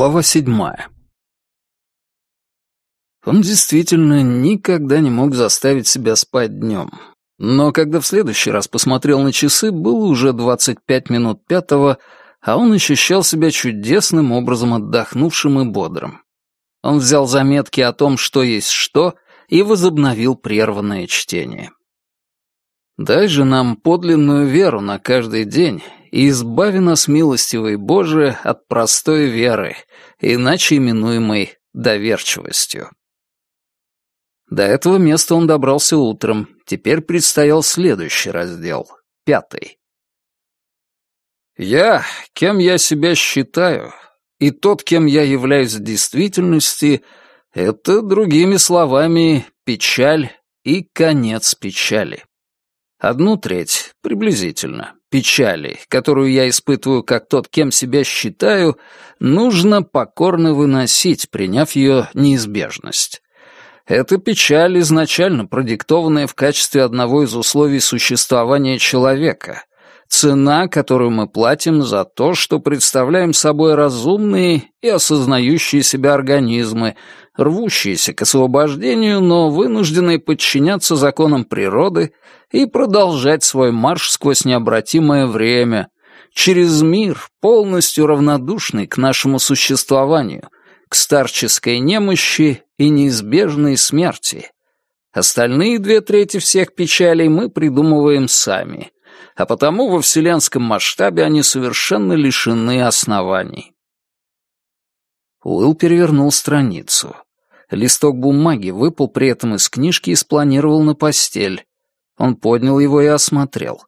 Глава седьмая. Он действительно никогда не мог заставить себя спать днем. Но когда в следующий раз посмотрел на часы, было уже 25 минут пятого, а он ощущал себя чудесным образом отдохнувшим и бодрым. Он взял заметки о том, что есть что, и возобновил прерванное чтение. «Дай же нам подлинную веру на каждый день и избави нас, милостивый Боже, от простой веры, иначе именуемой доверчивостью». До этого места он добрался утром, теперь предстоял следующий раздел, пятый. «Я, кем я себя считаю, и тот, кем я являюсь в действительности, это, другими словами, печаль и конец печали. Одну треть, приблизительно, печали, которую я испытываю как тот, кем себя считаю, нужно покорно выносить, приняв ее неизбежность. Эта печаль, изначально продиктованная в качестве одного из условий существования человека, цена, которую мы платим за то, что представляем собой разумные и осознающие себя организмы, рвущиеся к освобождению, но вынужденные подчиняться законам природы и продолжать свой марш сквозь необратимое время, через мир, полностью равнодушный к нашему существованию — к старческой немощи и неизбежной смерти. Остальные две трети всех печалей мы придумываем сами, а потому во вселенском масштабе они совершенно лишены оснований. Уилл перевернул страницу. Листок бумаги выпал при этом из книжки и спланировал на постель. Он поднял его и осмотрел.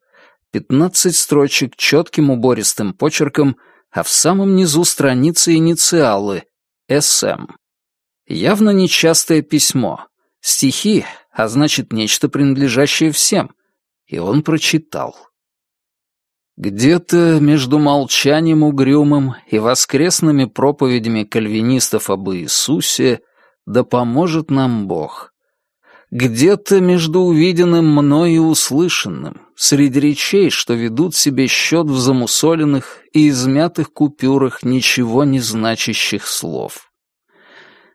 Пятнадцать строчек четким убористым почерком, а в самом низу страницы инициалы СМ. Явно нечастое письмо. Стихи, а значит, нечто принадлежащее всем. И он прочитал. Где-то между молчанием угрюмым и воскресными проповедями кальвинистов об Иисусе да поможет нам Бог. Где-то между увиденным мной и услышанным, среди речей, что ведут себе счет в замусоленных и измятых купюрах ничего не значащих слов.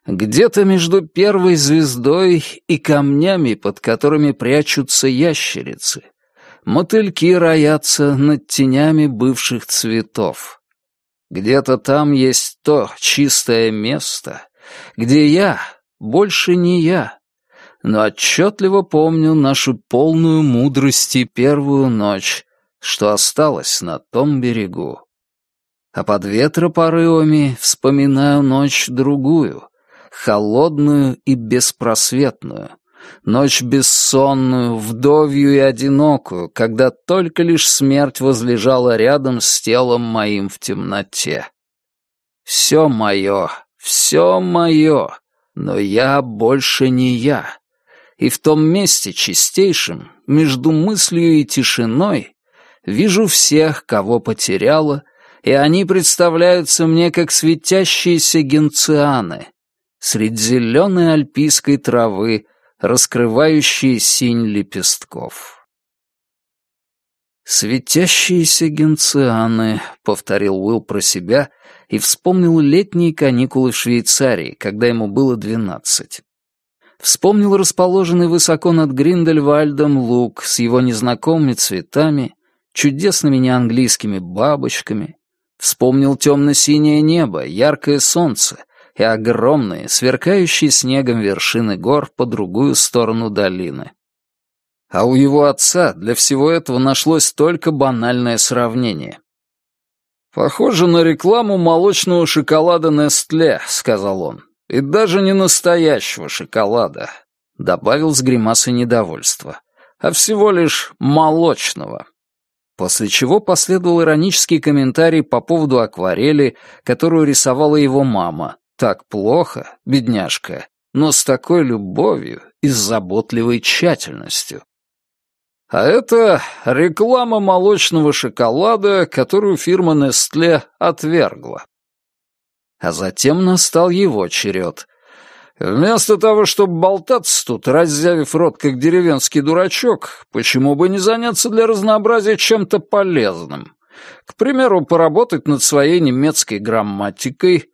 Где-то между первой звездой и камнями, под которыми прячутся ящерицы, мотыльки роятся над тенями бывших цветов. Где-то там есть то чистое место, где я больше не я, но отчетливо помню нашу полную мудрости первую ночь, что осталось на том берегу. А под ветропорывами вспоминаю ночь другую, холодную и беспросветную, ночь бессонную, вдовью и одинокую, когда только лишь смерть возлежала рядом с телом моим в темноте. Все мое, все мое, но я больше не я и в том месте чистейшем, между мыслью и тишиной, вижу всех, кого потеряла, и они представляются мне как светящиеся генцианы, средь зеленой альпийской травы, раскрывающие синь лепестков. «Светящиеся генцианы», — повторил Уилл про себя и вспомнил летние каникулы в Швейцарии, когда ему было двенадцать. Вспомнил расположенный высоко над Гриндельвальдом луг с его незнакомыми цветами, чудесными неанглийскими бабочками. Вспомнил темно-синее небо, яркое солнце и огромные, сверкающие снегом вершины гор по другую сторону долины. А у его отца для всего этого нашлось только банальное сравнение. «Похоже на рекламу молочного шоколада Нестле», — сказал он. И даже не настоящего шоколада, добавил с гримасой недовольства, а всего лишь молочного. После чего последовал иронический комментарий по поводу акварели, которую рисовала его мама. Так плохо, бедняжка, но с такой любовью и заботливой тщательностью. А это реклама молочного шоколада, которую фирма Nestle отвергла. А затем настал его черед. Вместо того, чтобы болтаться тут, раззявив рот, как деревенский дурачок, почему бы не заняться для разнообразия чем-то полезным? К примеру, поработать над своей немецкой грамматикой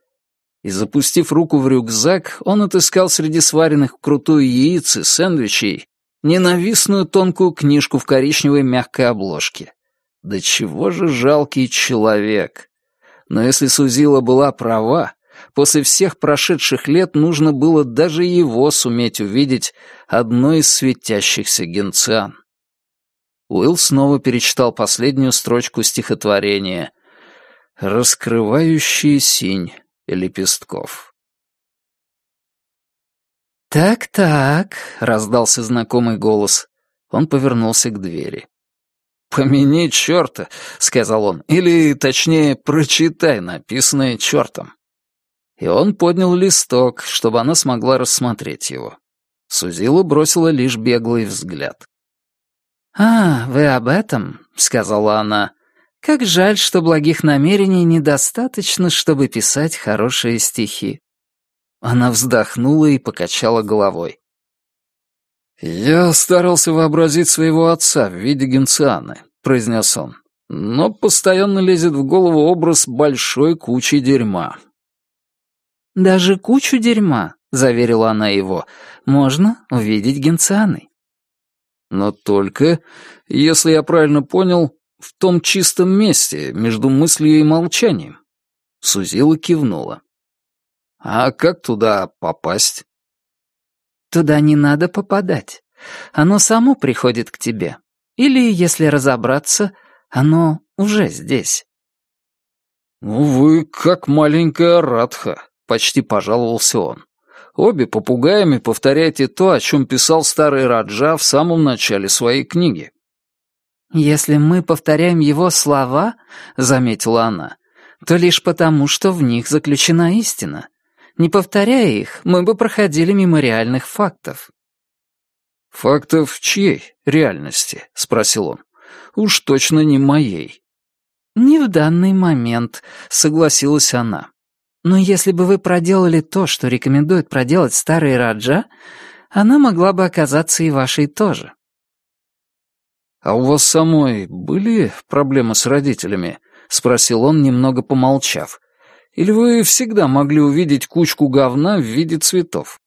И запустив руку в рюкзак, он отыскал среди сваренных вкрутую яиц и сэндвичей ненавистную тонкую книжку в коричневой мягкой обложке. Да чего же жалкий человек! Но если Сузила была права, после всех прошедших лет нужно было даже его суметь увидеть одной из светящихся генциан. Уилл снова перечитал последнюю строчку стихотворения «Раскрывающие синь лепестков». «Так-так», — раздался знакомый голос. Он повернулся к двери. «Помяни черта», — сказал он, — «или, точнее, прочитай написанное чертом». И он поднял листок, чтобы она смогла рассмотреть его. Сузила бросила лишь беглый взгляд. «А, вы об этом?» — сказала она. «Как жаль, что благих намерений недостаточно, чтобы писать хорошие стихи». Она вздохнула и покачала головой. «Я старался вообразить своего отца в виде генцианы», — произнес он. «Но постоянно лезет в голову образ большой кучи дерьма». «Даже кучу дерьма», — заверила она его, — «можно увидеть генцианой». «Но только, если я правильно понял, в том чистом месте, между мыслью и молчанием». Сузила кивнула. «А как туда попасть?» Туда не надо попадать. Оно само приходит к тебе. Или, если разобраться, оно уже здесь. «Ну, вы как маленькая Радха», — почти пожаловался он. «Обе попугаями повторяйте то, о чем писал старый Раджа в самом начале своей книги». «Если мы повторяем его слова, — заметила она, — то лишь потому, что в них заключена истина. Не повторяя их, мы бы проходили мимо реальных фактов. «Фактов чьей реальности?» — спросил он. «Уж точно не моей». «Не в данный момент», — согласилась она. «Но если бы вы проделали то, что рекомендует проделать старый Раджа, она могла бы оказаться и вашей тоже». «А у вас самой были проблемы с родителями?» — спросил он, немного помолчав. Или вы всегда могли увидеть кучку говна в виде цветов?»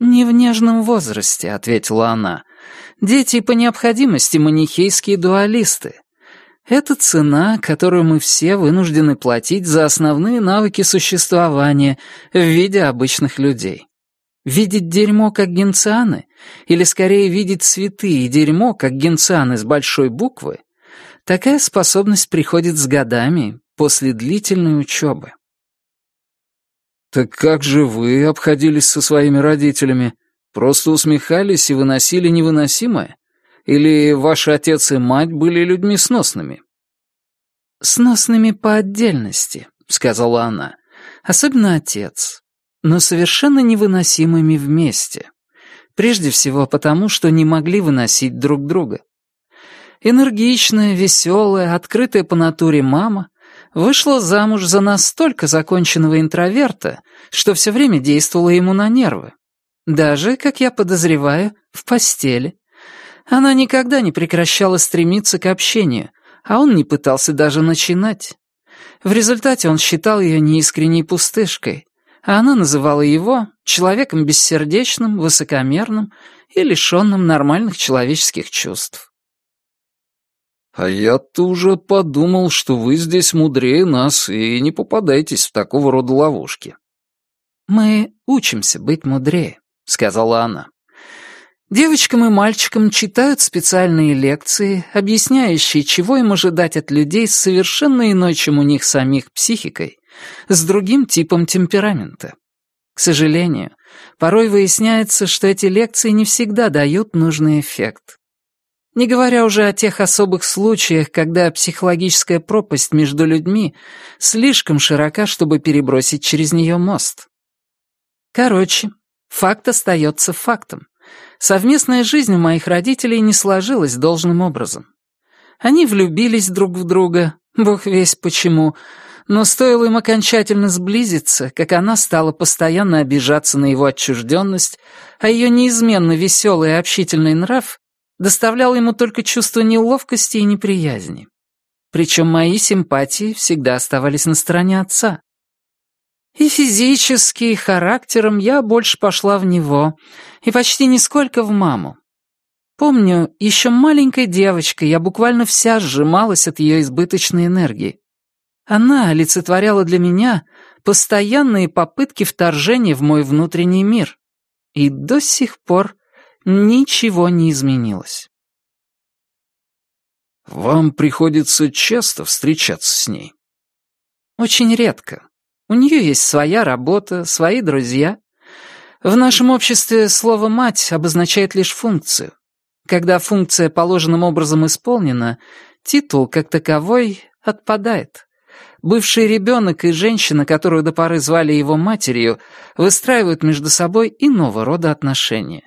«Не в нежном возрасте», — ответила она. «Дети по необходимости манихейские дуалисты. Это цена, которую мы все вынуждены платить за основные навыки существования в виде обычных людей. Видеть дерьмо как генцианы, или скорее видеть цветы и дерьмо как генцианы с большой буквы, такая способность приходит с годами, после длительной учебы. «Так как же вы обходились со своими родителями? Просто усмехались и выносили невыносимое? Или ваши отец и мать были людьми сносными?» «Сносными по отдельности», — сказала она. «Особенно отец. Но совершенно невыносимыми вместе. Прежде всего потому, что не могли выносить друг друга. Энергичная, веселая, открытая по натуре мама вышла замуж за настолько законченного интроверта, что все время действовала ему на нервы. Даже, как я подозреваю, в постели. Она никогда не прекращала стремиться к общению, а он не пытался даже начинать. В результате он считал ее неискренней пустышкой, а она называла его человеком бессердечным, высокомерным и лишенным нормальных человеческих чувств. «А я-то уже подумал, что вы здесь мудрее нас и не попадаетесь в такого рода ловушки». «Мы учимся быть мудрее», — сказала она. «Девочкам и мальчикам читают специальные лекции, объясняющие, чего им ожидать от людей с совершенно иной, чем у них самих, психикой, с другим типом темперамента. К сожалению, порой выясняется, что эти лекции не всегда дают нужный эффект. Не говоря уже о тех особых случаях, когда психологическая пропасть между людьми слишком широка, чтобы перебросить через нее мост. Короче, факт остается фактом. Совместная жизнь у моих родителей не сложилась должным образом. Они влюбились друг в друга, бог весь почему, но стоило им окончательно сблизиться, как она стала постоянно обижаться на его отчужденность, а ее неизменно веселый и общительный нрав доставлял ему только чувство неловкости и неприязни. Причем мои симпатии всегда оставались на стороне отца. И физически, и характером я больше пошла в него, и почти нисколько в маму. Помню, еще маленькой девочкой я буквально вся сжималась от ее избыточной энергии. Она олицетворяла для меня постоянные попытки вторжения в мой внутренний мир. И до сих пор ничего не изменилось. «Вам приходится часто встречаться с ней?» «Очень редко. У нее есть своя работа, свои друзья. В нашем обществе слово «мать» обозначает лишь функцию. Когда функция положенным образом исполнена, титул, как таковой, отпадает. Бывший ребенок и женщина, которую до поры звали его матерью, выстраивают между собой иного рода отношения.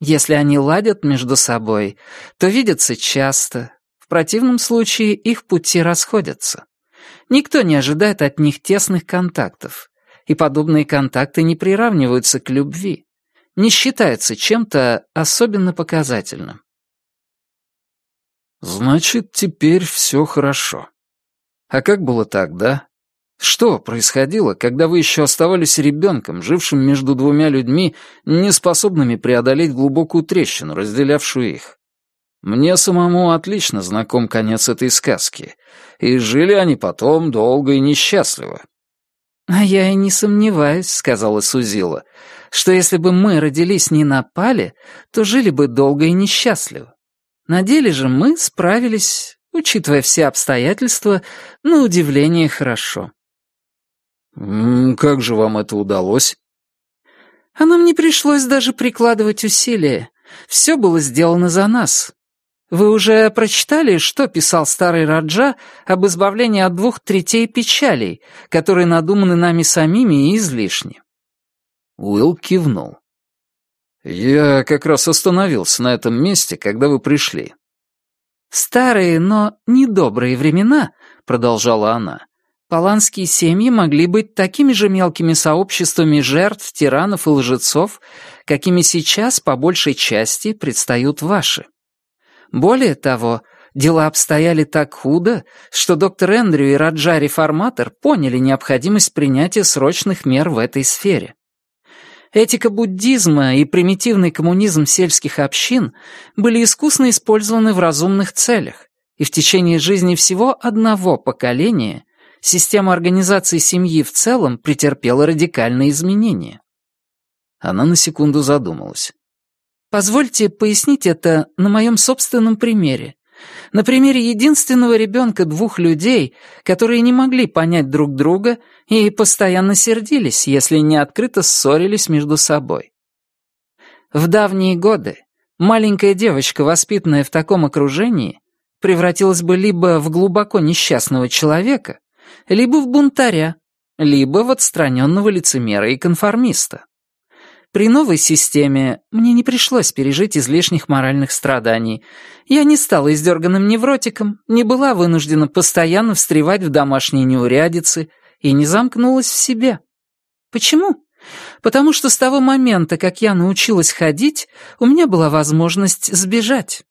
Если они ладят между собой, то видятся часто, в противном случае их пути расходятся. Никто не ожидает от них тесных контактов, и подобные контакты не приравниваются к любви, не считаются чем-то особенно показательным. Значит, теперь все хорошо. А как было тогда? Что происходило, когда вы еще оставались ребенком, жившим между двумя людьми, неспособными преодолеть глубокую трещину, разделявшую их? Мне самому отлично знаком конец этой сказки, и жили они потом долго и несчастливо. «А я и не сомневаюсь», — сказала Сузила, «что если бы мы родились не на пале, то жили бы долго и несчастливо. На деле же мы справились, учитывая все обстоятельства, на удивление хорошо». «Как же вам это удалось?» «А нам не пришлось даже прикладывать усилия. Все было сделано за нас. Вы уже прочитали, что писал старый Раджа об избавлении от двух третей печалей, которые надуманы нами самими и излишни?» Уилл кивнул. «Я как раз остановился на этом месте, когда вы пришли». «Старые, но недобрые времена», — продолжала она, «поланские семьи могли быть такими же мелкими сообществами жертв, тиранов и лжецов, какими сейчас, по большей части, предстают ваши». Более того, дела обстояли так худо, что доктор Эндрю и Раджа Реформатор поняли необходимость принятия срочных мер в этой сфере. Этика буддизма и примитивный коммунизм сельских общин были искусно использованы в разумных целях, и в течение жизни всего одного поколения система организации семьи в целом претерпела радикальные изменения. Она на секунду задумалась. Позвольте пояснить это на моем собственном примере. На примере единственного ребенка двух людей, которые не могли понять друг друга и постоянно сердились, если не открыто ссорились между собой. В давние годы маленькая девочка, воспитанная в таком окружении, превратилась бы либо в глубоко несчастного человека, либо в бунтаря, либо в отстраненного лицемера и конформиста. При новой системе мне не пришлось пережить излишних моральных страданий. Я не стала издерганным невротиком, не была вынуждена постоянно встревать в домашние неурядицы и не замкнулась в себе. Почему? Потому что с того момента, как я научилась ходить, у меня была возможность сбежать.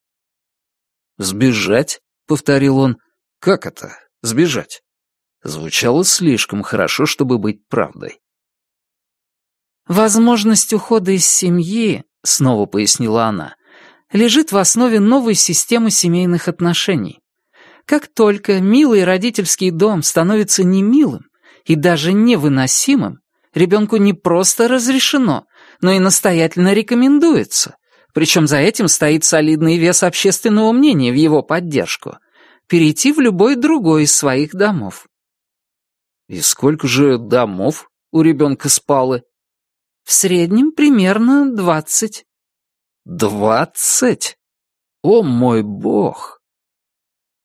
«Сбежать?» — повторил он. «Как это? Сбежать?» Звучало слишком хорошо, чтобы быть правдой. «Возможность ухода из семьи», — снова пояснила она, лежит в основе новой системы семейных отношений. Как только милый родительский дом становится немилым и даже невыносимым, ребенку не просто разрешено, но и настоятельно рекомендуется, причем за этим стоит солидный вес общественного мнения в его поддержку, перейти в любой другой из своих домов. «И сколько же домов у ребенка спало?» В среднем примерно двадцать. Двадцать? О мой бог!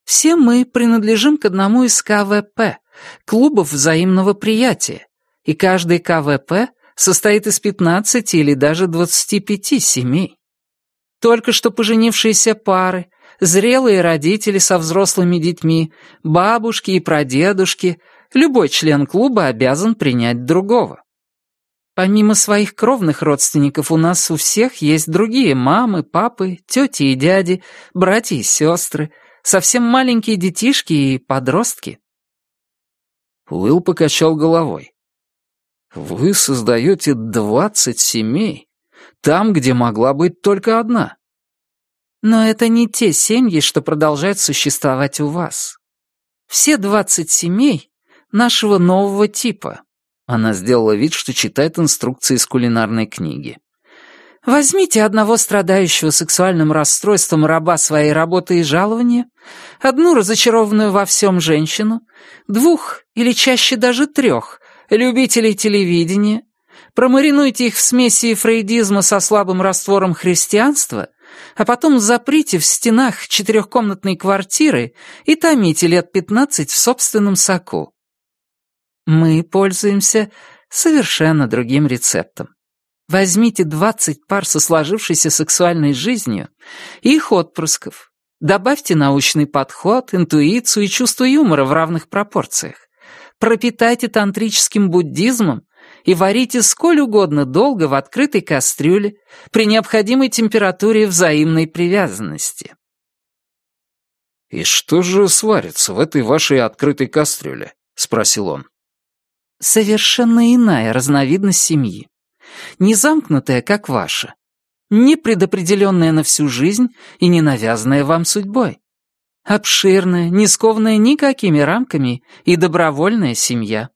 Все мы принадлежим к одному из КВП, клубов взаимного приятия, и каждый КВП состоит из пятнадцати или даже двадцати пяти семей. Только что поженившиеся пары, зрелые родители со взрослыми детьми, бабушки и прадедушки, любой член клуба обязан принять другого. Помимо своих кровных родственников у нас у всех есть другие мамы, папы, тети и дяди, братья и сестры, совсем маленькие детишки и подростки. Уилл покачал головой. Вы создаете двадцать семей, там, где могла быть только одна. Но это не те семьи, что продолжают существовать у вас. Все двадцать семей нашего нового типа. Она сделала вид, что читает инструкции из кулинарной книги. Возьмите одного страдающего сексуальным расстройством раба своей работы и жалования, одну разочарованную во всем женщину, двух или чаще даже трех любителей телевидения, промаринуйте их в смеси фрейдизма со слабым раствором христианства, а потом заприте в стенах четырехкомнатной квартиры и томите лет пятнадцать в собственном соку. Мы пользуемся совершенно другим рецептом. Возьмите 20 пар со сложившейся сексуальной жизнью и их отпрысков. Добавьте научный подход, интуицию и чувство юмора в равных пропорциях. Пропитайте тантрическим буддизмом и варите сколь угодно долго в открытой кастрюле при необходимой температуре взаимной привязанности. «И что же сварится в этой вашей открытой кастрюле?» — спросил он. «Совершенно иная разновидность семьи не замкнутая, как ваша, не предопределенная на всю жизнь и не навязанная вам судьбой. Обширная, не скованная никакими рамками и добровольная семья.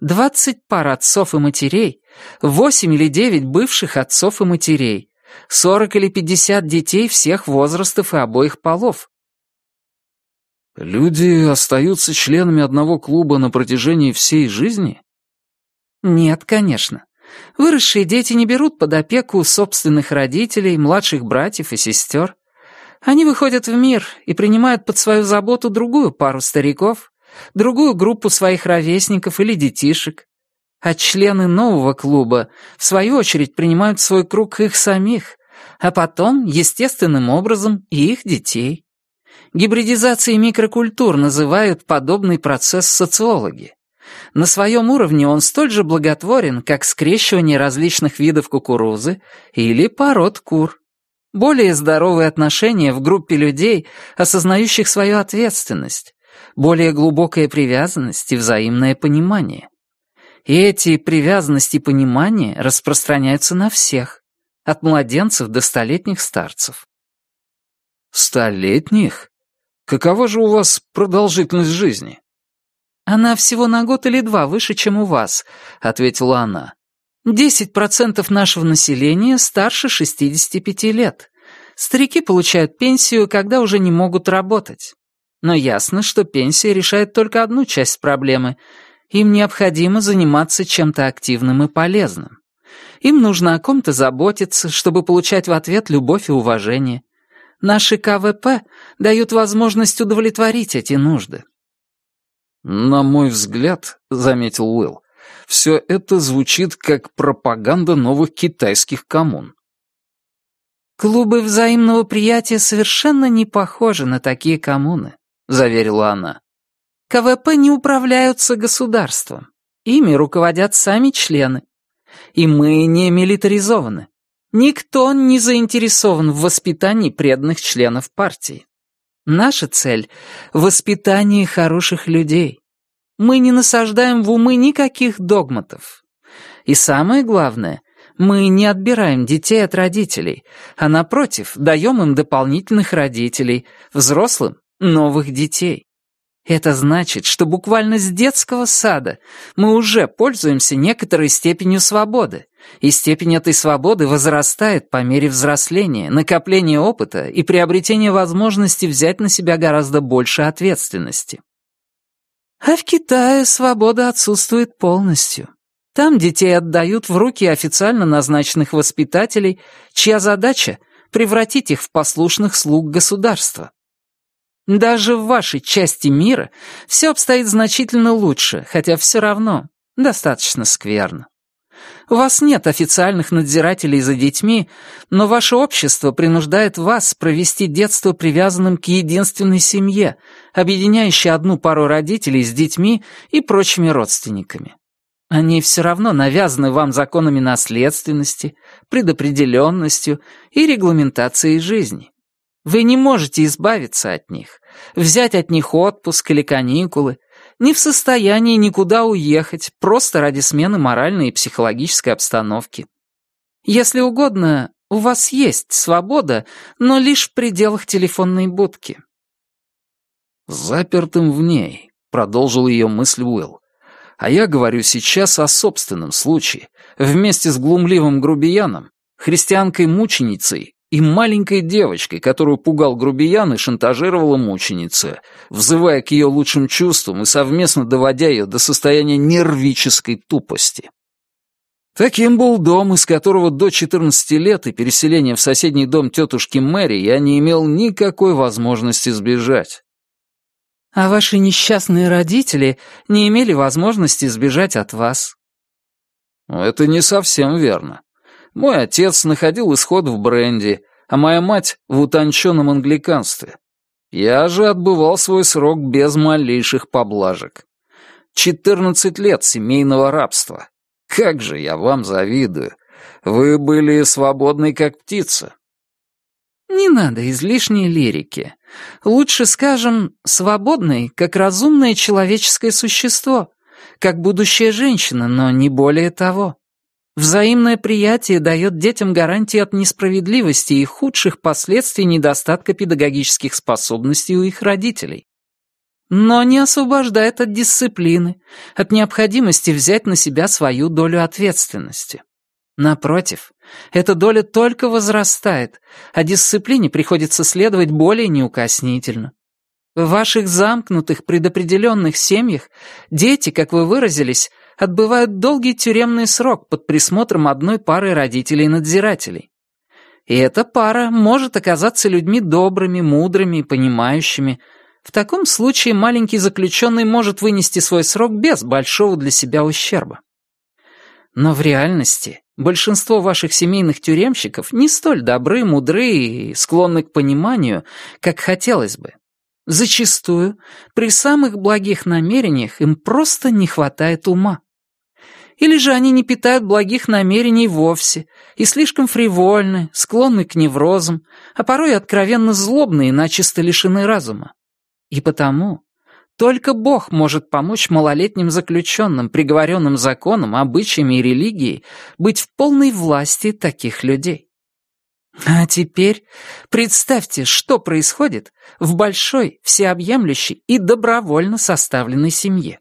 Двадцать пар отцов и матерей, восемь или девять бывших отцов и матерей, сорок или пятьдесят детей всех возрастов и обоих полов. Люди остаются членами одного клуба на протяжении всей жизни? Нет, конечно. Выросшие дети не берут под опеку собственных родителей, младших братьев и сестер. Они выходят в мир и принимают под свою заботу другую пару стариков, другую группу своих ровесников или детишек. А члены нового клуба, в свою очередь, принимают свой круг их самих, а потом, естественным образом, и их детей. Гибридизацией микрокультур называют подобный процесс социологи. На своем уровне он столь же благотворен, как скрещивание различных видов кукурузы или пород кур. Более здоровые отношения в группе людей, осознающих свою ответственность, более глубокая привязанность и взаимное понимание. И эти привязанности и понимание распространяются на всех, от младенцев до столетних старцев. Столетних? Какова же у вас продолжительность жизни? «Она всего на год или два выше, чем у вас», — ответила она. «Десять процентов нашего населения старше 65 лет. Старики получают пенсию, когда уже не могут работать. Но ясно, что пенсия решает только одну часть проблемы. Им необходимо заниматься чем-то активным и полезным. Им нужно о ком-то заботиться, чтобы получать в ответ любовь и уважение. Наши КВП дают возможность удовлетворить эти нужды. «На мой взгляд», — заметил Уилл, — «все это звучит как пропаганда новых китайских коммун». «Клубы взаимного приятия совершенно не похожи на такие коммуны», — заверила она. «КВП не управляются государством. Ими руководят сами члены. И мы не милитаризованы. Никто не заинтересован в воспитании преданных членов партии. Наша цель — воспитание хороших людей. Мы не насаждаем в умы никаких догматов. И самое главное, мы не отбираем детей от родителей, а напротив, даем им дополнительных родителей, взрослым — новых детей. Это значит, что буквально с детского сада мы уже пользуемся некоторой степенью свободы, и степень этой свободы возрастает по мере взросления, накопления опыта и приобретения возможности взять на себя гораздо больше ответственности. А в Китае свобода отсутствует полностью. Там детей отдают в руки официально назначенных воспитателей, чья задача — превратить их в послушных слуг государства. Даже в вашей части мира все обстоит значительно лучше, хотя все равно достаточно скверно. У вас нет официальных надзирателей за детьми, но ваше общество принуждает вас провести детство привязанным к единственной семье, объединяющей одну пару родителей с детьми и прочими родственниками. Они все равно навязаны вам законами наследственности, предопределенностью и регламентацией жизни. Вы не можете избавиться от них, взять от них отпуск или каникулы, не в состоянии никуда уехать, просто ради смены моральной и психологической обстановки. Если угодно, у вас есть свобода, но лишь в пределах телефонной будки. Запертым в ней, продолжил ее мысль Уилл. А я говорю сейчас о собственном случае, вместе с глумливым грубияном, христианкой-мученицей и маленькой девочкой, которую пугал грубиян и шантажировала мученица, взывая к ее лучшим чувствам и совместно доводя ее до состояния нервической тупости. Таким был дом, из которого до 14 лет и переселения в соседний дом тетушки Мэри я не имел никакой возможности сбежать. А ваши несчастные родители не имели возможности сбежать от вас. Это не совсем верно. Мой отец находил исход в бренде, а моя мать — в утонченном англиканстве. Я же отбывал свой срок без малейших поблажек. Четырнадцать лет семейного рабства. Как же я вам завидую. Вы были свободны, как птица. Не надо излишней лирики. Лучше скажем, свободной, как разумное человеческое существо, как будущая женщина, но не более того. Взаимное приятие дает детям гарантии от несправедливости и худших последствий недостатка педагогических способностей у их родителей. Но не освобождает от дисциплины, от необходимости взять на себя свою долю ответственности. Напротив, эта доля только возрастает, а дисциплине приходится следовать более неукоснительно. В ваших замкнутых, предопределенных семьях дети, как вы выразились, отбывают долгий тюремный срок под присмотром одной пары родителей-надзирателей. И эта пара может оказаться людьми добрыми, мудрыми и понимающими. В таком случае маленький заключенный может вынести свой срок без большого для себя ущерба. Но в реальности большинство ваших семейных тюремщиков не столь добры, мудры и склонны к пониманию, как хотелось бы. Зачастую при самых благих намерениях им просто не хватает ума. Или же они не питают благих намерений вовсе и слишком фривольны, склонны к неврозам, а порой откровенно злобны и начисто лишены разума. И потому только Бог может помочь малолетним заключенным, приговоренным законом, обычаями и религией, быть в полной власти таких людей. А теперь представьте, что происходит в большой, всеобъемлющей и добровольно составленной семье.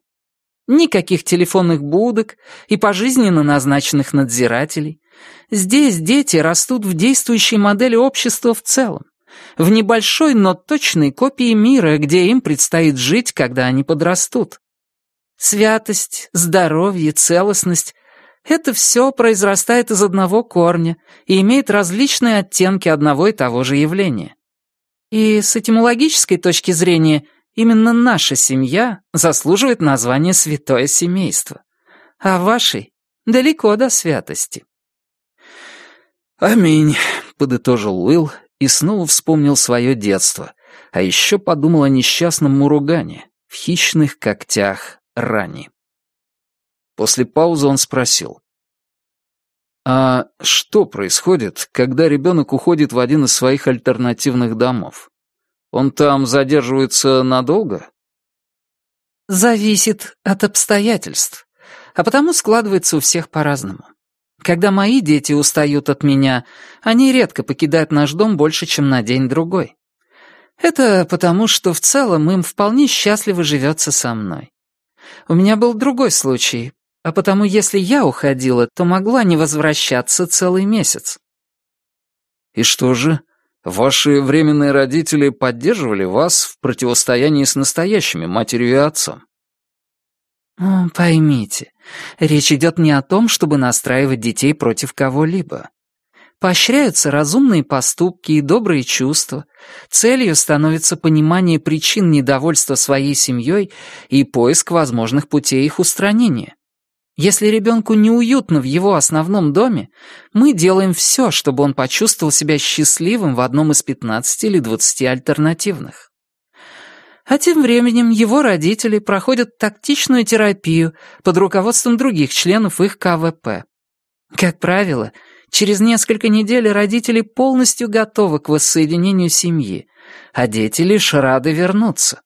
Никаких телефонных будок и пожизненно назначенных надзирателей. Здесь дети растут в действующей модели общества в целом в небольшой, но точной копии мира, где им предстоит жить, когда они подрастут. Святость, здоровье, целостность — это все произрастает из одного корня и имеет различные оттенки одного и того же явления. И с этимологической точки зрения именно наша семья заслуживает названия «святое семейство», а вашей далеко до святости. «Аминь», — подытожил Уилл и снова вспомнил свое детство, а еще подумал о несчастном Муругане в хищных когтях рани. После паузы он спросил. «А что происходит, когда ребенок уходит в один из своих альтернативных домов? Он там задерживается надолго?» «Зависит от обстоятельств, а потому складывается у всех по-разному. Когда мои дети устают от меня, они редко покидают наш дом больше, чем на день-другой. Это потому, что в целом им вполне счастливо живется со мной. У меня был другой случай, а потому если я уходила, то могла не возвращаться целый месяц. И что же, ваши временные родители поддерживали вас в противостоянии с настоящими матерью и отцом? Поймите, речь идет не о том, чтобы настраивать детей против кого-либо. Поощряются разумные поступки и добрые чувства. Целью становится понимание причин недовольства своей семьей и поиск возможных путей их устранения. Если ребенку неуютно в его основном доме, мы делаем все, чтобы он почувствовал себя счастливым в одном из 15 или 20 альтернативных. А тем временем его родители проходят тактичную терапию под руководством других членов их КВП. Как правило, через несколько недель родители полностью готовы к воссоединению семьи, а дети лишь рады вернуться.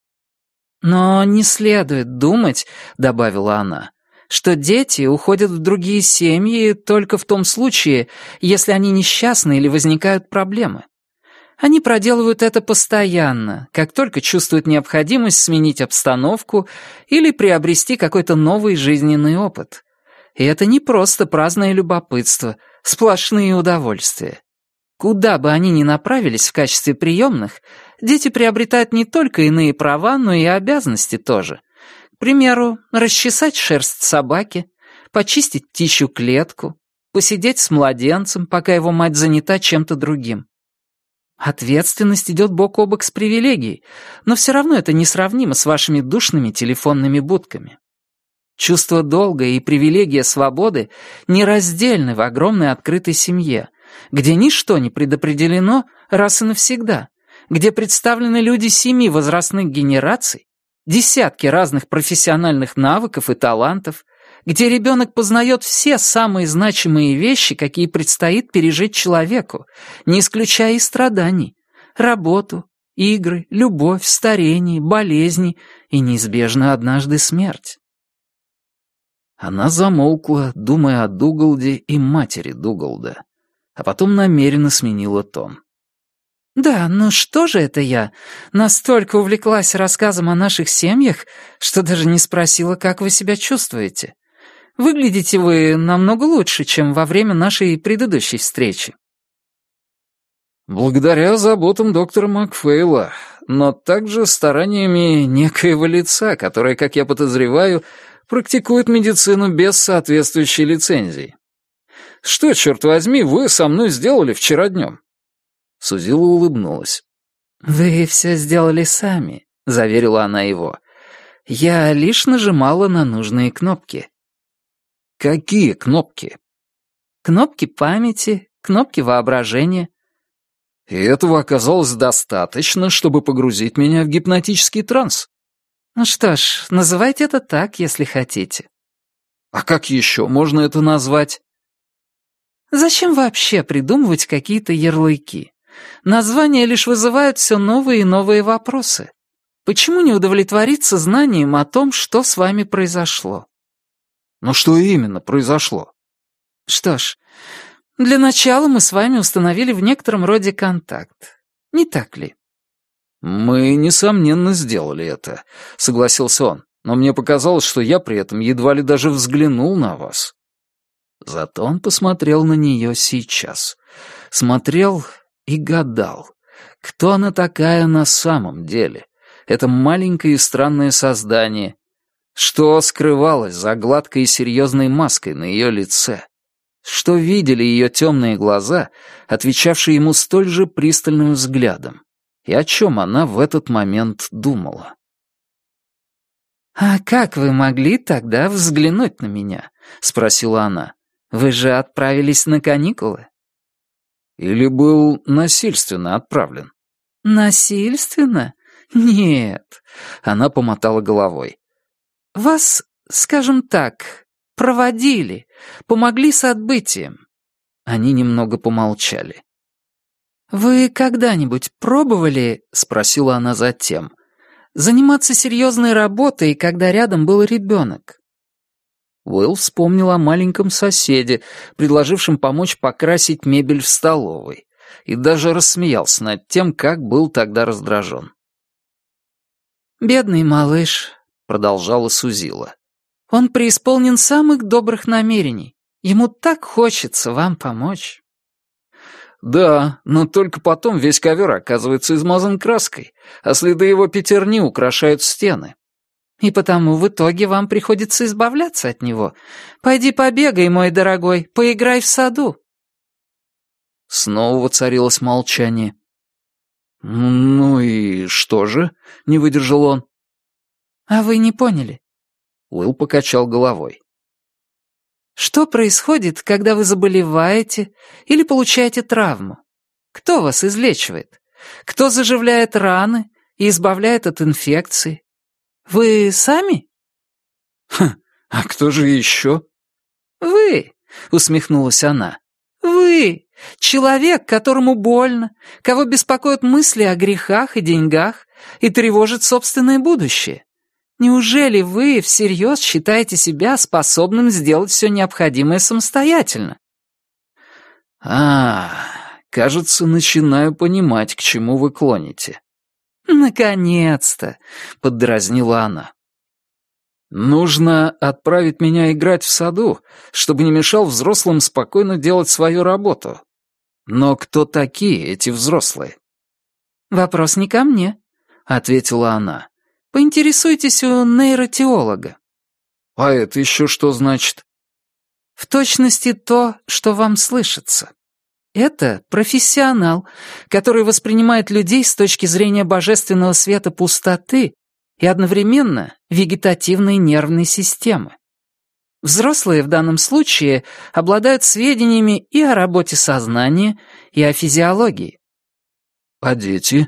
Но не следует думать, добавила она, что дети уходят в другие семьи только в том случае, если они несчастны или возникают проблемы. Они проделывают это постоянно, как только чувствуют необходимость сменить обстановку или приобрести какой-то новый жизненный опыт. И это не просто праздное любопытство, сплошные удовольствия. Куда бы они ни направились в качестве приемных, дети приобретают не только иные права, но и обязанности тоже. Примеру, расчесать шерсть собаки, почистить птичью клетку, посидеть с младенцем, пока его мать занята чем-то другим. Ответственность идет бок о бок с привилегией, но все равно это несравнимо с вашими душными телефонными будками. Чувство долга и привилегия свободы нераздельны в огромной открытой семье, где ничто не предопределено раз и навсегда, где представлены люди семи возрастных генераций, десятки разных профессиональных навыков и талантов, где ребенок познает все самые значимые вещи, какие предстоит пережить человеку, не исключая и страданий, работу, игры, любовь, старение, болезни и неизбежно однажды смерть. Она замолкла, думая о Дугалде и матери Дугалда, а потом намеренно сменила тон. «Да, но что же это я? Настолько увлеклась рассказом о наших семьях, что даже не спросила, как вы себя чувствуете. Выглядите вы намного лучше, чем во время нашей предыдущей встречи». «Благодаря заботам доктора Макфейла, но также стараниями некоего лица, которое, как я подозреваю, практикует медицину без соответствующей лицензии. Что, черт возьми, вы со мной сделали вчера днем?» Сузила улыбнулась. «Вы все сделали сами», — заверила она его. «Я лишь нажимала на нужные кнопки». «Какие кнопки?» «Кнопки памяти, кнопки воображения». «И этого оказалось достаточно, чтобы погрузить меня в гипнотический транс?» «Ну что ж, называйте это так, если хотите». «А как еще можно это назвать?» «Зачем вообще придумывать какие-то ярлыки? Названия лишь вызывают все новые и новые вопросы. Почему не удовлетвориться знанием о том, что с вами произошло?» Но что именно произошло? Что ж, для начала мы с вами установили в некотором роде контакт. Не так ли? Мы, несомненно, сделали это, согласился он. Но мне показалось, что я при этом едва ли даже взглянул на вас. Зато он посмотрел на нее сейчас. Смотрел и гадал, кто она такая на самом деле. Это маленькое и странное создание, что скрывалось за гладкой и серьезной маской на ее лице? Что видели ее темные глаза, отвечавшие ему столь же пристальным взглядом? И о чем она в этот момент думала? «А как вы могли тогда взглянуть на меня?» — спросила она. «Вы же отправились на каникулы?» «Или был насильственно отправлен?» «Насильственно? Нет», — она помотала головой. Вас, скажем так, проводили, помогли с отбытием. Они немного помолчали. «Вы когда-нибудь пробовали, — спросила она затем, — заниматься серьезной работой, когда рядом был ребенок?» Уилл вспомнил о маленьком соседе, предложившем помочь покрасить мебель в столовой, и даже рассмеялся над тем, как был тогда раздражен. «Бедный малыш, продолжала Сузила. «Он преисполнен самых добрых намерений. Ему так хочется вам помочь». «Да, но только потом весь ковер оказывается измазан краской, а следы его пятерни украшают стены». «И потому в итоге вам приходится избавляться от него. Пойди побегай, мой дорогой, поиграй в саду». Снова воцарилось молчание. «Ну и что же?» — не выдержал он. «А вы не поняли?» Уилл покачал головой. «Что происходит, когда вы заболеваете или получаете травму? Кто вас излечивает? Кто заживляет раны и избавляет от инфекции? Вы сами?» «Хм, а кто же еще?» «Вы!» — усмехнулась она. «Вы! Человек, которому больно, кого беспокоят мысли о грехах и деньгах и тревожит собственное будущее. Неужели вы всерьез считаете себя способным сделать все необходимое самостоятельно? А, кажется, начинаю понимать, к чему вы клоните. Наконец-то, поддразнила она. Нужно отправить меня играть в саду, чтобы не мешал взрослым спокойно делать свою работу. Но кто такие эти взрослые? Вопрос не ко мне, ответила она. Поинтересуйтесь у нейротеолога. А это еще что значит? В точности то, что вам слышится. Это профессионал, который воспринимает людей с точки зрения божественного света пустоты и одновременно вегетативной нервной системы. Взрослые в данном случае обладают сведениями и о работе сознания, и о физиологии. А дети?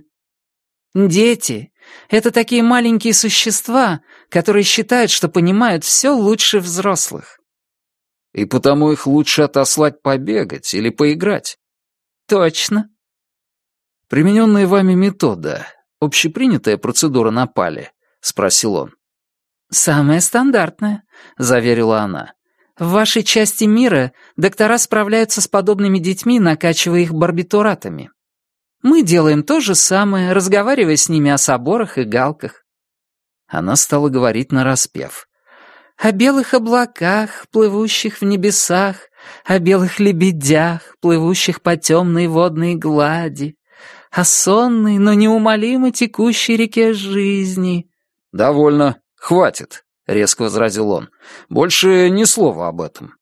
Дети — это такие маленькие существа, которые считают, что понимают все лучше взрослых. И потому их лучше отослать побегать или поиграть. Точно. Примененная вами метода — общепринятая процедура на пале, спросил он. «Самая стандартная», — заверила она. «В вашей части мира доктора справляются с подобными детьми, накачивая их барбитуратами. Мы делаем то же самое, разговаривая с ними о соборах и галках». Она стала говорить нараспев. «О белых облаках, плывущих в небесах, о белых лебедях, плывущих по темной водной глади, о сонной, но неумолимо текущей реке жизни». «Довольно. Хватит», — резко возразил он. «Больше ни слова об этом».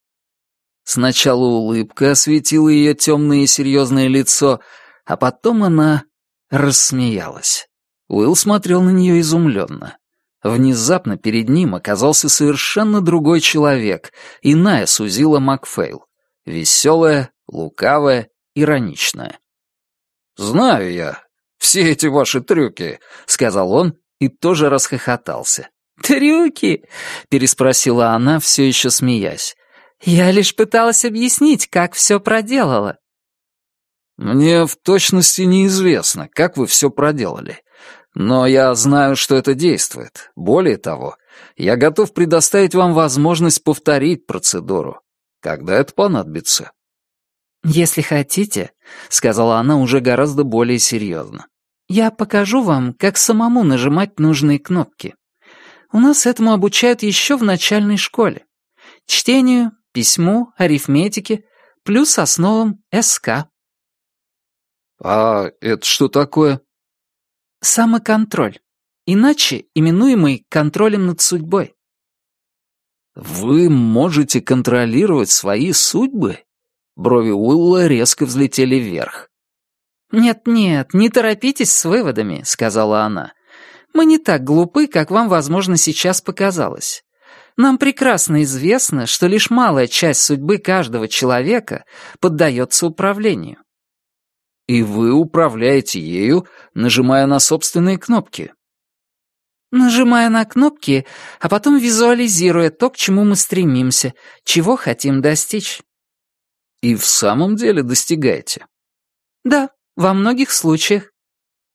Сначала улыбка осветила ее темное и серьезное лицо, а потом она рассмеялась. Уилл смотрел на нее изумленно. Внезапно перед ним оказался совершенно другой человек, иная Сузила Макфейл. Веселая, лукавая, ироничная. «Знаю я все эти ваши трюки», — сказал он и тоже расхохотался. «Трюки?» — переспросила она, все еще смеясь. «Я лишь пыталась объяснить, как все проделала». «Мне в точности неизвестно, как вы все проделали. Но я знаю, что это действует. Более того, я готов предоставить вам возможность повторить процедуру, когда это понадобится». «Если хотите», — сказала она уже гораздо более серьезно, «я покажу вам, как самому нажимать нужные кнопки. У нас этому обучают еще в начальной школе. Чтению, письму, арифметике, плюс основам СК. «А это что такое?» Самоконтроль, иначе именуемый контролем над судьбой. «Вы можете контролировать свои судьбы?» Брови Уилла резко взлетели вверх. «Нет-нет, не торопитесь с выводами», — сказала она. Мы не так глупы, как вам, возможно, сейчас показалось. Нам прекрасно известно, что лишь малая часть судьбы каждого человека поддается управлению. И вы управляете ею, нажимая на собственные кнопки. Нажимая на кнопки, а потом визуализируя то, к чему мы стремимся, чего хотим достичь. И в самом деле достигаете? Да, во многих случаях.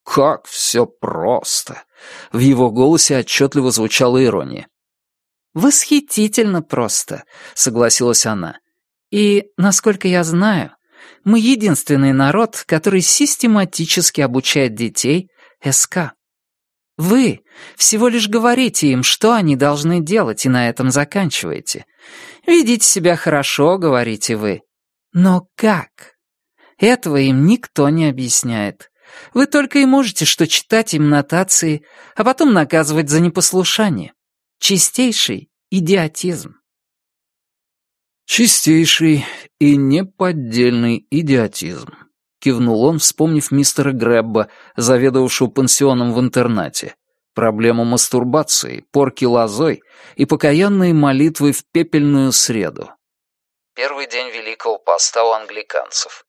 «Как все просто!» В его голосе отчетливо звучала ирония. «Восхитительно просто», — согласилась она. «И, насколько я знаю, мы единственный народ, который систематически обучает детей СК. Вы всего лишь говорите им, что они должны делать, и на этом заканчиваете. Ведите себя хорошо, говорите вы. Но как? Этого им никто не объясняет. Вы только и можете что читать им нотации, а потом наказывать за непослушание. Чистейший идиотизм. «Чистейший и неподдельный идиотизм», — кивнул он, вспомнив мистера Грэбба, заведовавшего пансионом в интернате, проблему мастурбации, порки лозой и покаянные молитвы в пепельную среду. Первый день Великого Поста у англиканцев.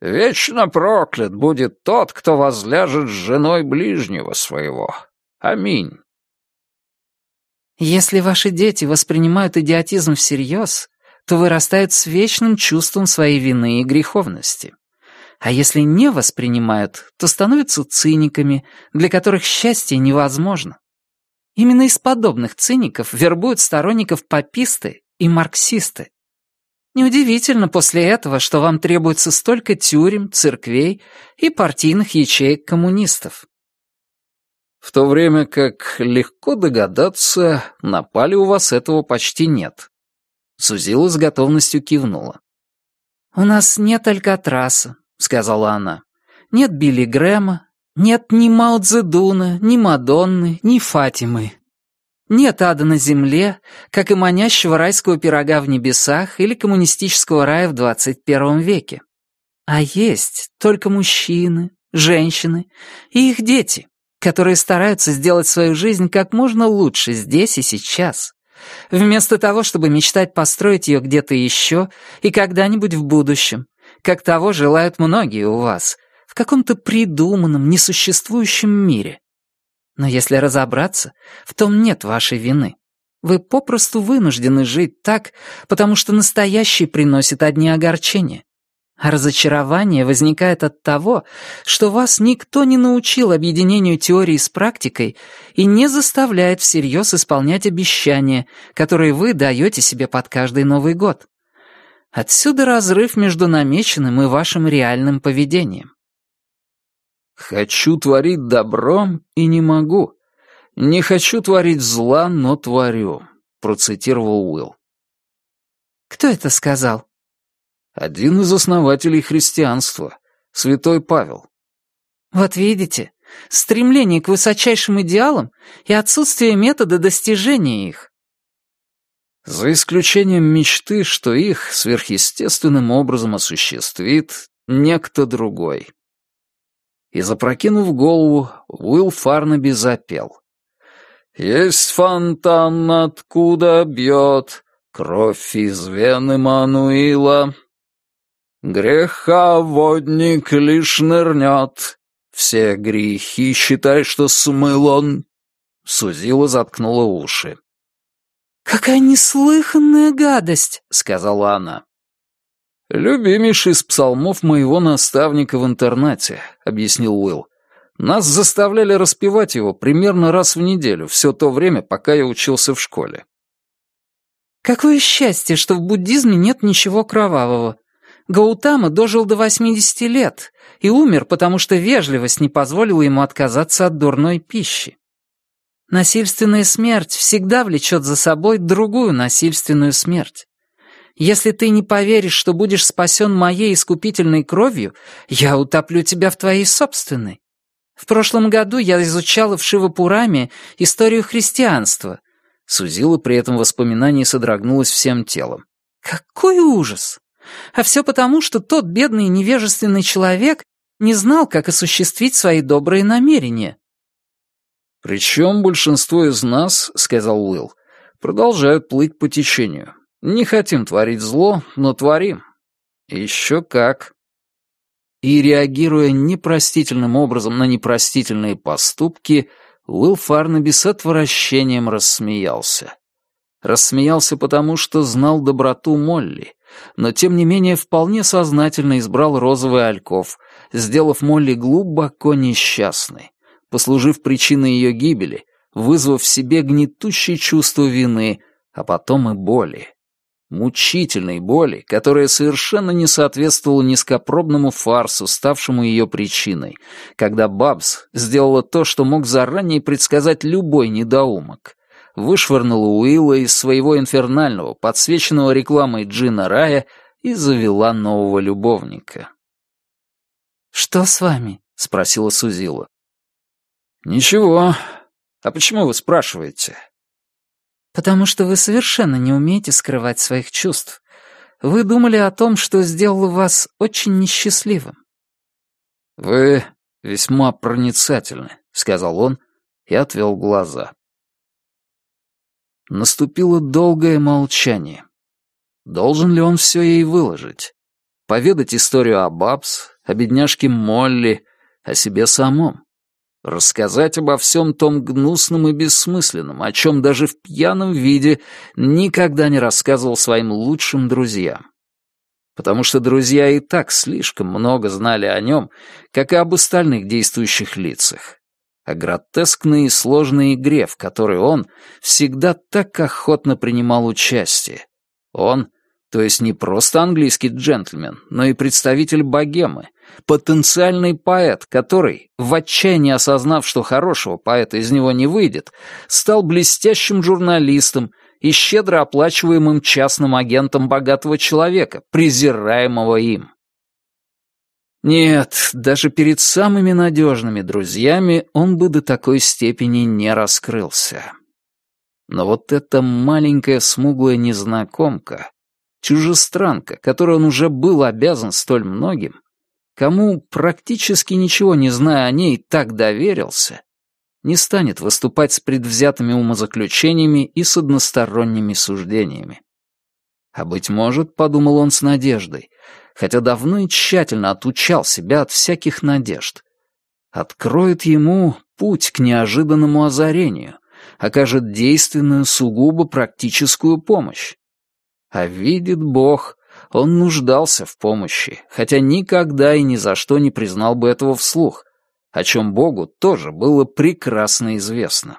Вечно проклят будет тот, кто возляжет с женой ближнего своего. Аминь. Если ваши дети воспринимают идиотизм всерьез, то вырастают с вечным чувством своей вины и греховности. А если не воспринимают, то становятся циниками, для которых счастье невозможно. Именно из подобных циников вербуют сторонников паписты и марксисты. Неудивительно после этого, что вам требуется столько тюрем, церквей и партийных ячеек коммунистов. В то время как, легко догадаться, на пале у вас этого почти нет. Сузила с готовностью кивнула. «У нас нет Алькатраса», — сказала она. «Нет Билли Грэма, нет ни Мао Цзэдуна, ни Мадонны, ни Фатимы. Нет ада на земле, как и манящего райского пирога в небесах или коммунистического рая в 21 веке. А есть только мужчины, женщины и их дети, которые стараются сделать свою жизнь как можно лучше здесь и сейчас, вместо того, чтобы мечтать построить ее где-то еще и когда-нибудь в будущем, как того желают многие у вас, в каком-то придуманном, несуществующем мире. Но если разобраться, в том нет вашей вины. Вы попросту вынуждены жить так, потому что настоящий приносит одни огорчения. А разочарование возникает от того, что вас никто не научил объединению теории с практикой и не заставляет всерьез исполнять обещания, которые вы даете себе под каждый Новый год. Отсюда разрыв между намеченным и вашим реальным поведением. Хочу творить добро и не могу. Не хочу творить зла, но творю, процитировал Уилл. Кто это сказал? Один из основателей христианства, святой Павел. Вот видите, стремление к высочайшим идеалам и отсутствие метода достижения их. За исключением мечты, что их сверхъестественным образом осуществит некто другой и, запрокинув голову, Уилл Фарнаби запел. «Есть фонтан, откуда бьет кровь из вены Мануила. Греховодник лишь нырнет, все грехи считай, что смыл он». Сузила заткнула уши. «Какая неслыханная гадость!» — сказала она. «Любимейший из псалмов моего наставника в интернате», — объяснил Уилл. «Нас заставляли распевать его примерно раз в неделю, все то время, пока я учился в школе». «Какое счастье, что в буддизме нет ничего кровавого. Гаутама дожил до 80 лет и умер, потому что вежливость не позволила ему отказаться от дурной пищи. Насильственная смерть всегда влечет за собой другую насильственную смерть. Если ты не поверишь, что будешь спасен моей искупительной кровью, я утоплю тебя в твоей собственной. В прошлом году я изучала в Шивапураме историю христианства». Сузила при этом воспоминании содрогнулась всем телом. «Какой ужас! А все потому, что тот бедный невежественный человек не знал, как осуществить свои добрые намерения». «Причем большинство из нас, — сказал Уилл, — продолжают плыть по течению. Не хотим творить зло, но творим. Еще как. И, реагируя непростительным образом на непростительные поступки, Уилл Фарнаби с отвращением рассмеялся. Рассмеялся потому, что знал доброту Молли, но тем не менее вполне сознательно избрал розовый ольков, сделав Молли глубоко несчастной, послужив причиной ее гибели, вызвав в себе гнетущее чувство вины, а потом и боли мучительной боли, которая совершенно не соответствовала низкопробному фарсу, ставшему ее причиной, когда Бабс сделала то, что мог заранее предсказать любой недоумок. Вышвырнула Уилла из своего инфернального, подсвеченного рекламой Джина Рая и завела нового любовника. «Что с вами?» — спросила Сузила. «Ничего. А почему вы спрашиваете?» Потому что вы совершенно не умеете скрывать своих чувств. Вы думали о том, что сделало вас очень несчастливым. «Вы весьма проницательны», — сказал он и отвел глаза. Наступило долгое молчание. Должен ли он все ей выложить? Поведать историю о Бабс, о бедняжке Молли, о себе самом? Рассказать обо всем том гнусном и бессмысленном, о чем даже в пьяном виде никогда не рассказывал своим лучшим друзьям. Потому что друзья и так слишком много знали о нем, как и об остальных действующих лицах. О гротескной и сложной игре, в которой он всегда так охотно принимал участие. Он, то есть не просто английский джентльмен, но и представитель богемы, потенциальный поэт, который, в отчаянии осознав, что хорошего поэта из него не выйдет, стал блестящим журналистом и щедро оплачиваемым частным агентом богатого человека, презираемого им. Нет, даже перед самыми надежными друзьями он бы до такой степени не раскрылся. Но вот эта маленькая смуглая незнакомка, чужестранка, которой он уже был обязан столь многим, кому, практически ничего не зная о ней, так доверился, не станет выступать с предвзятыми умозаключениями и с односторонними суждениями. А быть может, подумал он с надеждой, хотя давно и тщательно отучал себя от всяких надежд. Откроет ему путь к неожиданному озарению, окажет действенную, сугубо практическую помощь. А видит Бог, он нуждался в помощи, хотя никогда и ни за что не признал бы этого вслух, о чем Богу тоже было прекрасно известно.